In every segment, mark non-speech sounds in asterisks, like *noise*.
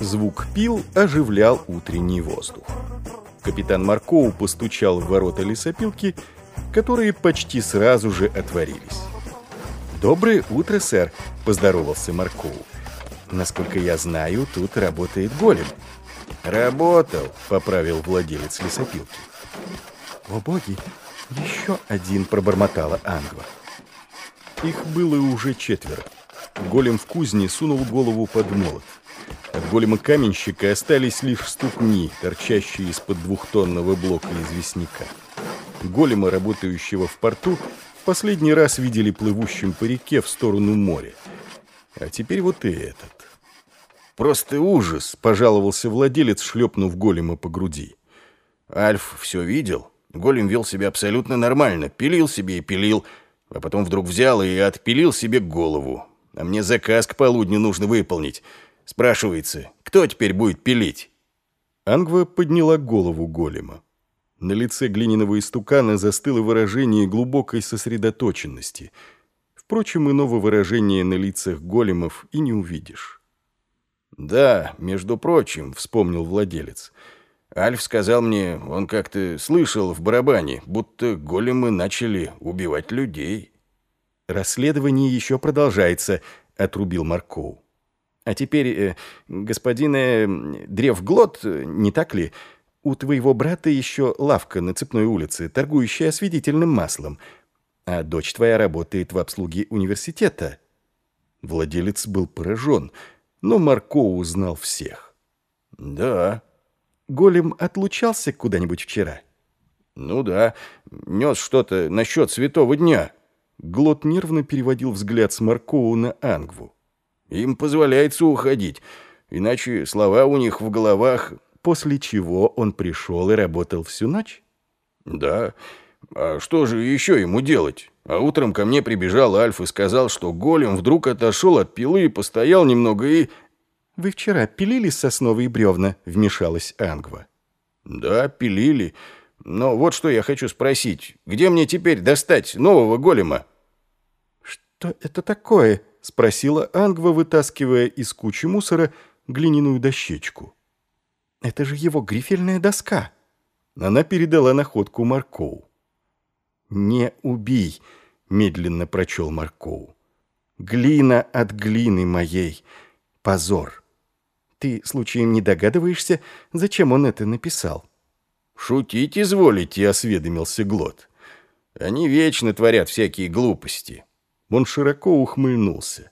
Звук пил оживлял утренний воздух. Капитан Маркоу постучал в ворота лесопилки, которые почти сразу же отворились. «Доброе утро, сэр», — поздоровался Маркоу. «Насколько я знаю, тут работает голем». «Работал», — поправил владелец лесопилки. «О боги, еще один», — пробормотала Ангва. Их было уже четверо. Голем в кузне сунул голову под молот. От голема каменщика остались лишь ступни, торчащие из-под двухтонного блока известняка. Голема, работающего в порту, в последний раз видели плывущим по реке в сторону моря. А теперь вот и этот. «Просто ужас!» — пожаловался владелец, шлепнув голема по груди. Альф все видел. Голем вел себя абсолютно нормально, пилил себе и пилил, а потом вдруг взял и отпилил себе голову. А мне заказ к полудню нужно выполнить. Спрашивается, кто теперь будет пилить? Ангва подняла голову голема. На лице глиняного истукана застыло выражение глубокой сосредоточенности. Впрочем, иного выражения на лицах големов и не увидишь. «Да, между прочим», — вспомнил владелец, — Альф сказал мне, он как-то слышал в барабане, будто големы начали убивать людей. «Расследование еще продолжается», — отрубил Маркоу. А теперь, э, господин э, Древглот, не так ли, у твоего брата еще лавка на цепной улице, торгующая осветительным маслом, а дочь твоя работает в обслуге университета». Владелец был поражен, но Марко узнал всех. «Да». «Голем отлучался куда-нибудь вчера?» «Ну да, нес что-то насчет святого дня». Глот нервно переводил взгляд с Маркоу на Ангву. Им позволяется уходить, иначе слова у них в головах. После чего он пришел и работал всю ночь? Да. А что же еще ему делать? А утром ко мне прибежал Альф и сказал, что голем вдруг отошел от пилы и постоял немного и... «Вы вчера пилили сосновые бревна?» — вмешалась Ангва. «Да, пилили. Но вот что я хочу спросить. Где мне теперь достать нового голема?» «Что это такое?» — спросила Ангва, вытаскивая из кучи мусора глиняную дощечку. «Это же его грифельная доска!» Она передала находку Маркоу. «Не убий!» — медленно прочел Маркоу. «Глина от глины моей! Позор! Ты, случаем, не догадываешься, зачем он это написал?» «Шутить изволите», — осведомился Глот. «Они вечно творят всякие глупости». Он широко ухмыльнулся.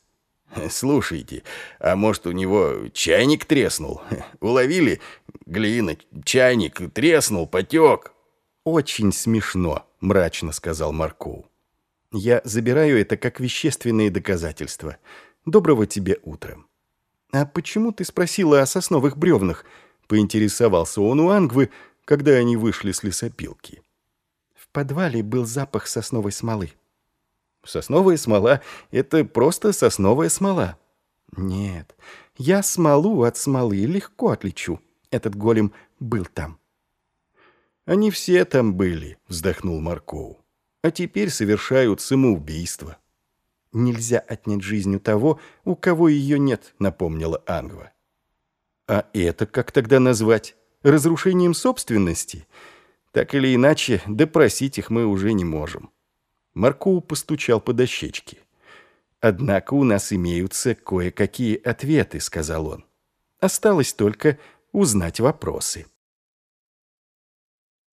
«Слушайте, а может, у него чайник треснул? *laughs* Уловили? Глина, чайник треснул, потек». «Очень смешно», — мрачно сказал Маркоу. «Я забираю это как вещественные доказательства. Доброго тебе утра». «А почему ты спросила о сосновых бревнах?» — поинтересовался он у Ангвы, когда они вышли с лесопилки. В подвале был запах сосновой смолы. Сосновая смола — это просто сосновая смола. Нет, я смолу от смолы легко отличу. Этот голем был там. Они все там были, вздохнул Маркоу. А теперь совершают самоубийство. Нельзя отнять жизнь у того, у кого ее нет, напомнила Ангва. А это как тогда назвать? Разрушением собственности? Так или иначе, допросить их мы уже не можем. Маркоу постучал по дощечке. «Однако у нас имеются кое-какие ответы», — сказал он. «Осталось только узнать вопросы».